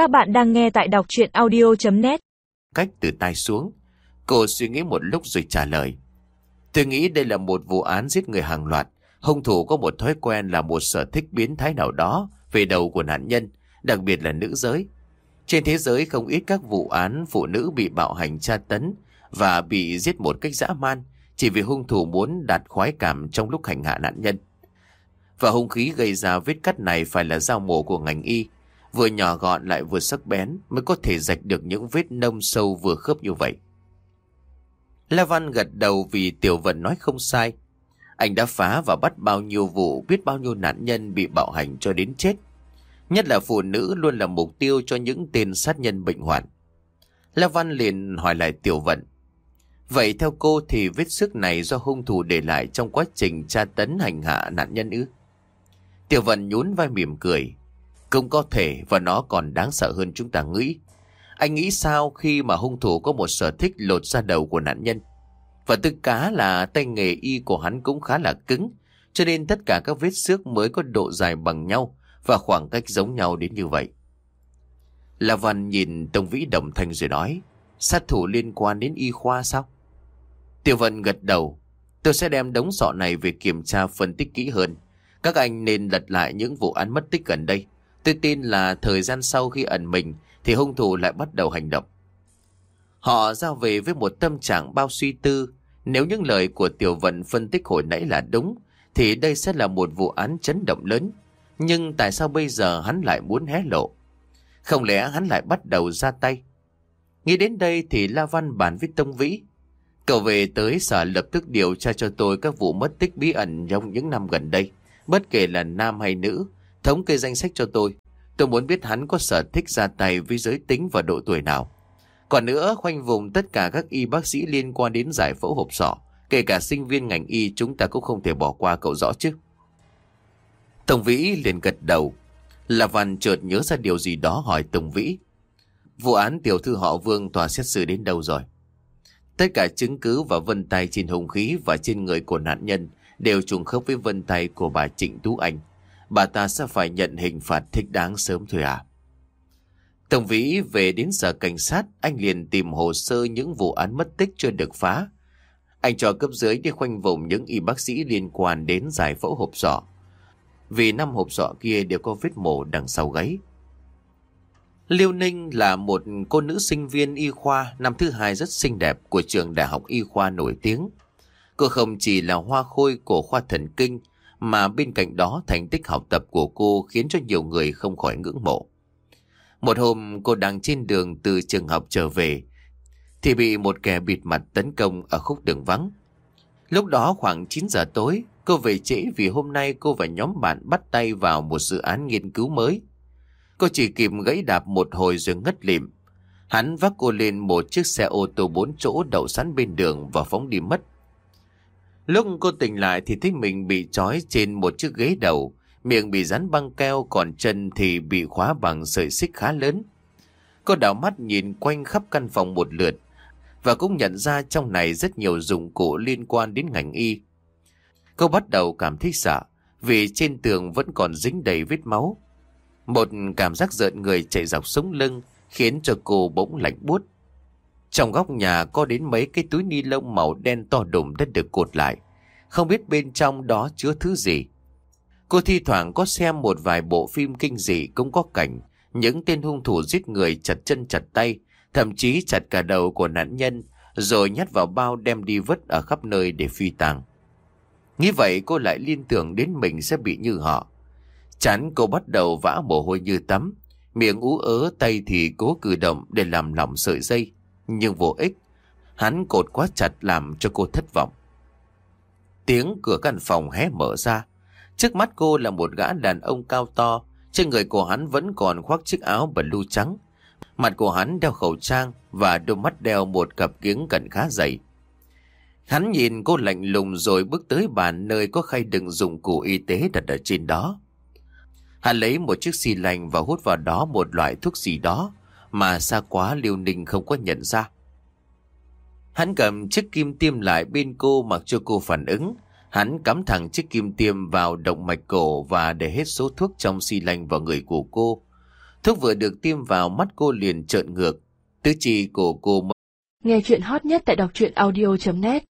Các bạn đang nghe tại đọc chuyện audio.net Cách từ tai xuống, Cô suy nghĩ một lúc rồi trả lời. Tôi nghĩ đây là một vụ án giết người hàng loạt. Hung thủ có một thói quen là một sở thích biến thái nào đó Về đầu của nạn nhân, Đặc biệt là nữ giới. Trên thế giới không ít các vụ án phụ nữ bị bạo hành tra tấn Và bị giết một cách dã man Chỉ vì hung thủ muốn đạt khoái cảm trong lúc hành hạ nạn nhân. Và hung khí gây ra vết cắt này phải là dao mổ của ngành y. Vừa nhỏ gọn lại vừa sắc bén Mới có thể rạch được những vết nông sâu vừa khớp như vậy. La Văn gật đầu vì Tiểu Vận nói không sai. Anh đã phá và bắt bao nhiêu vụ, Biết bao nhiêu nạn nhân bị bạo hành cho đến chết. Nhất là phụ nữ luôn là mục tiêu cho những tên sát nhân bệnh hoạn. La Văn liền hỏi lại Tiểu Vận, Vậy theo cô thì vết sức này do hung thủ để lại trong quá trình tra tấn hành hạ nạn nhân ư? Tiểu Vận nhún vai mỉm cười cũng có thể và nó còn đáng sợ hơn chúng ta nghĩ. Anh nghĩ sao khi mà hung thủ có một sở thích lột ra đầu của nạn nhân? Và tư cá là tay nghề y của hắn cũng khá là cứng, cho nên tất cả các vết xước mới có độ dài bằng nhau và khoảng cách giống nhau đến như vậy. La Văn nhìn Tông Vĩ Đồng Thanh rồi nói, sát thủ liên quan đến y khoa sao? Tiểu Vân gật đầu, tôi sẽ đem đống sọ này về kiểm tra phân tích kỹ hơn. Các anh nên lật lại những vụ án mất tích gần đây Tôi tin là thời gian sau khi ẩn mình thì hung thủ lại bắt đầu hành động. Họ ra về với một tâm trạng bao suy tư. Nếu những lời của Tiểu Vận phân tích hồi nãy là đúng, thì đây sẽ là một vụ án chấn động lớn. Nhưng tại sao bây giờ hắn lại muốn hé lộ? Không lẽ hắn lại bắt đầu ra tay? Nghĩ đến đây thì La Văn bàn với Tông Vĩ. Cậu về tới sở lập tức điều tra cho tôi các vụ mất tích bí ẩn trong những năm gần đây. Bất kể là nam hay nữ, Thống kê danh sách cho tôi. Tôi muốn biết hắn có sở thích ra tay với giới tính và độ tuổi nào. Còn nữa, khoanh vùng tất cả các y bác sĩ liên quan đến giải phẫu hộp sọ. Kể cả sinh viên ngành y chúng ta cũng không thể bỏ qua cậu rõ chứ. Tổng Vĩ liền gật đầu. Là Văn chợt nhớ ra điều gì đó hỏi Tổng Vĩ. Vụ án tiểu thư họ Vương tòa xét xử đến đâu rồi? Tất cả chứng cứ và vân tay trên hung khí và trên người của nạn nhân đều trùng khớp với vân tay của bà Trịnh Tú Anh bà ta sẽ phải nhận hình phạt thích đáng sớm thôi à. Tổng vĩ về đến sở cảnh sát, anh liền tìm hồ sơ những vụ án mất tích chưa được phá. Anh cho cấp dưới đi khoanh vùng những y bác sĩ liên quan đến giải phẫu hộp sọ. Vì năm hộp sọ kia đều có vết mổ đằng sau gáy. Liêu Ninh là một cô nữ sinh viên y khoa năm thứ hai rất xinh đẹp của trường đại học y khoa nổi tiếng. Cô không chỉ là hoa khôi của khoa thần kinh mà bên cạnh đó thành tích học tập của cô khiến cho nhiều người không khỏi ngưỡng mộ. Một hôm cô đang trên đường từ trường học trở về thì bị một kẻ bịt mặt tấn công ở khúc đường vắng. Lúc đó khoảng 9 giờ tối, cô về trễ vì hôm nay cô và nhóm bạn bắt tay vào một dự án nghiên cứu mới. Cô chỉ kịp gãy đạp một hồi rồi ngất lịm. Hắn vác cô lên một chiếc xe ô tô bốn chỗ đậu sẵn bên đường và phóng đi mất. Lúc cô tỉnh lại thì thấy mình bị trói trên một chiếc ghế đầu, miệng bị dán băng keo còn chân thì bị khóa bằng sợi xích khá lớn. Cô đảo mắt nhìn quanh khắp căn phòng một lượt và cũng nhận ra trong này rất nhiều dụng cụ liên quan đến ngành y. Cô bắt đầu cảm thấy sợ vì trên tường vẫn còn dính đầy vết máu. Một cảm giác rợn người chạy dọc sống lưng khiến cho cô bỗng lạnh buốt. Trong góc nhà có đến mấy cái túi ni lông màu đen to đùng đã được cột lại. Không biết bên trong đó chứa thứ gì. Cô thi thoảng có xem một vài bộ phim kinh dị cũng có cảnh những tên hung thủ giết người chặt chân chặt tay, thậm chí chặt cả đầu của nạn nhân rồi nhét vào bao đem đi vứt ở khắp nơi để phi tàng. Nghĩ vậy cô lại liên tưởng đến mình sẽ bị như họ. Chán cô bắt đầu vã mồ hôi như tắm, miệng ú ớ tay thì cố cử động để làm lỏng sợi dây nhưng vô ích. Hắn cột quá chặt làm cho cô thất vọng. Tiếng cửa căn phòng hé mở ra. Trước mắt cô là một gã đàn ông cao to. Trên người của hắn vẫn còn khoác chiếc áo blue trắng. Mặt của hắn đeo khẩu trang và đôi mắt đeo một cặp kiếng cận khá dày. Hắn nhìn cô lạnh lùng rồi bước tới bàn nơi có khay đựng dụng cụ y tế đặt ở trên đó. Hắn lấy một chiếc xì lành và hút vào đó một loại thuốc gì đó mà xa quá Liêu Ninh không có nhận ra. Hắn cầm chiếc kim tiêm lại bên cô mặc cho cô phản ứng. Hắn cắm thẳng chiếc kim tiêm vào động mạch cổ và để hết số thuốc trong xi lanh vào người của cô. Thuốc vừa được tiêm vào mắt cô liền trợn ngược. Tứ chi của cô Nghe chuyện hot nhất tại đọc truyện audio.net